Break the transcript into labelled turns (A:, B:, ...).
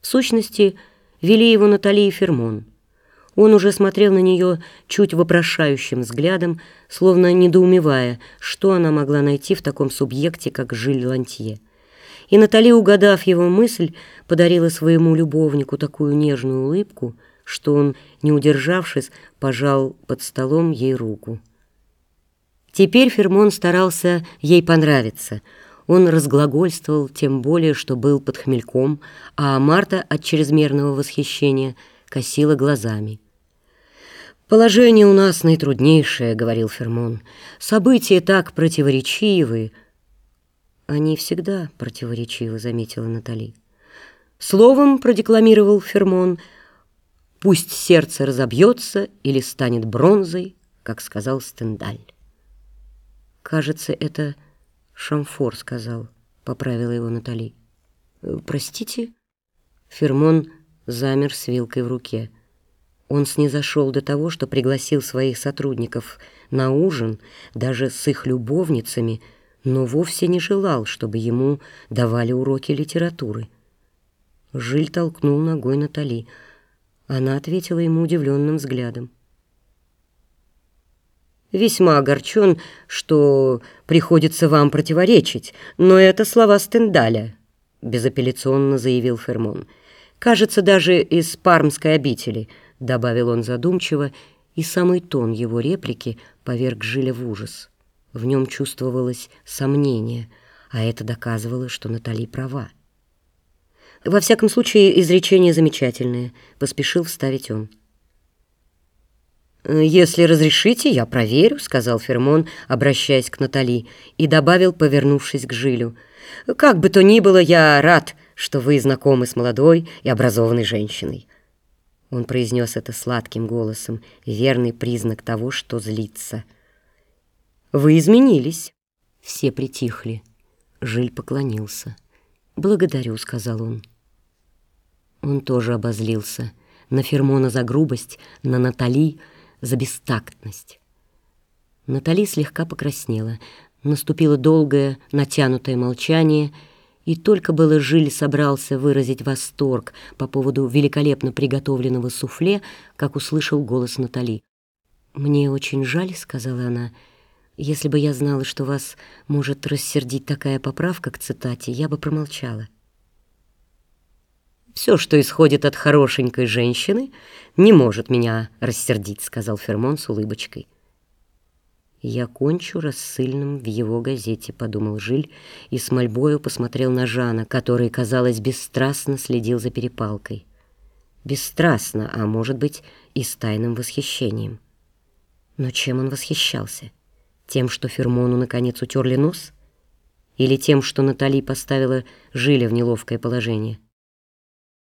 A: В сущности, вели его Натали и Фермон. Он уже смотрел на нее чуть вопрошающим взглядом, словно недоумевая, что она могла найти в таком субъекте, как Жиль Лантье. И Натали, угадав его мысль, подарила своему любовнику такую нежную улыбку, что он, не удержавшись, пожал под столом ей руку. Теперь Фермон старался ей понравиться. Он разглагольствовал, тем более, что был под хмельком, а Марта от чрезмерного восхищения косила глазами. «Положение у нас наитруднейшее», — говорил Фермон. «События так противоречивы». «Они всегда противоречивы», — заметила Натали. Словом, продекламировал Фермон, «Пусть сердце разобьется или станет бронзой», как сказал Стендаль. «Кажется, это Шамфор сказал», — поправила его Натали. «Э, «Простите?» Фермон замер с вилкой в руке. Он снизошел до того, что пригласил своих сотрудников на ужин, даже с их любовницами, но вовсе не желал, чтобы ему давали уроки литературы. Жиль толкнул ногой Натали. Она ответила ему удивленным взглядом весьма огорчен, что приходится вам противоречить, но это слова Стендаля», — безапелляционно заявил Фермон. «Кажется, даже из пармской обители», — добавил он задумчиво, и самый тон его реплики поверг Жиля в ужас. В нем чувствовалось сомнение, а это доказывало, что Натали права. «Во всяком случае, изречение замечательное», — поспешил вставить он. «Если разрешите, я проверю», — сказал Фермон, обращаясь к Натали, и добавил, повернувшись к Жилю. «Как бы то ни было, я рад, что вы знакомы с молодой и образованной женщиной». Он произнес это сладким голосом, верный признак того, что злится. «Вы изменились». Все притихли. Жиль поклонился. «Благодарю», — сказал он. Он тоже обозлился. На Фермона за грубость, на Натали — за бестактность. Натали слегка покраснела. Наступило долгое, натянутое молчание, и только было Жиль собрался выразить восторг по поводу великолепно приготовленного суфле, как услышал голос Натали. «Мне очень жаль», — сказала она, — «если бы я знала, что вас может рассердить такая поправка к цитате, я бы промолчала». «Все, что исходит от хорошенькой женщины, не может меня рассердить», — сказал Фермон с улыбочкой. «Я кончу рассыльным в его газете», — подумал Жиль и с мольбою посмотрел на Жана, который, казалось, бесстрастно следил за перепалкой. Бесстрастно, а может быть и с тайным восхищением. Но чем он восхищался? Тем, что Фермону наконец утерли нос? Или тем, что Натали поставила Жиля в неловкое положение?